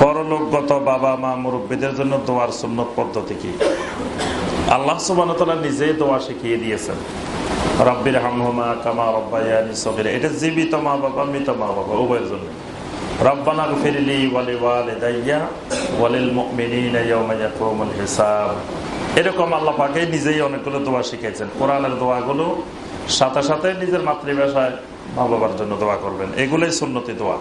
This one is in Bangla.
পরলোকগত বাবা, মা, মুরব্বীদের জন্য দোয়ার সুন্নত পদ্ধতি কি? আল্লাহ সুবাহতলা নিজেই দোয়া শিখিয়ে দিয়েছেন। রব্বির হামহমা কামা রব্বাই সবির এটা জীবিত মা বাবা, মৃত মা বাবা, উভয়ের জন্য। এরকম নিজেই অনেকগুলো দোয়া দোয়াগুলো সাথে সাথে নিজের মাতৃভাষায় মা বাবার জন্য দোয়া করবেন। এগুলোই সুন্নতি দোয়া।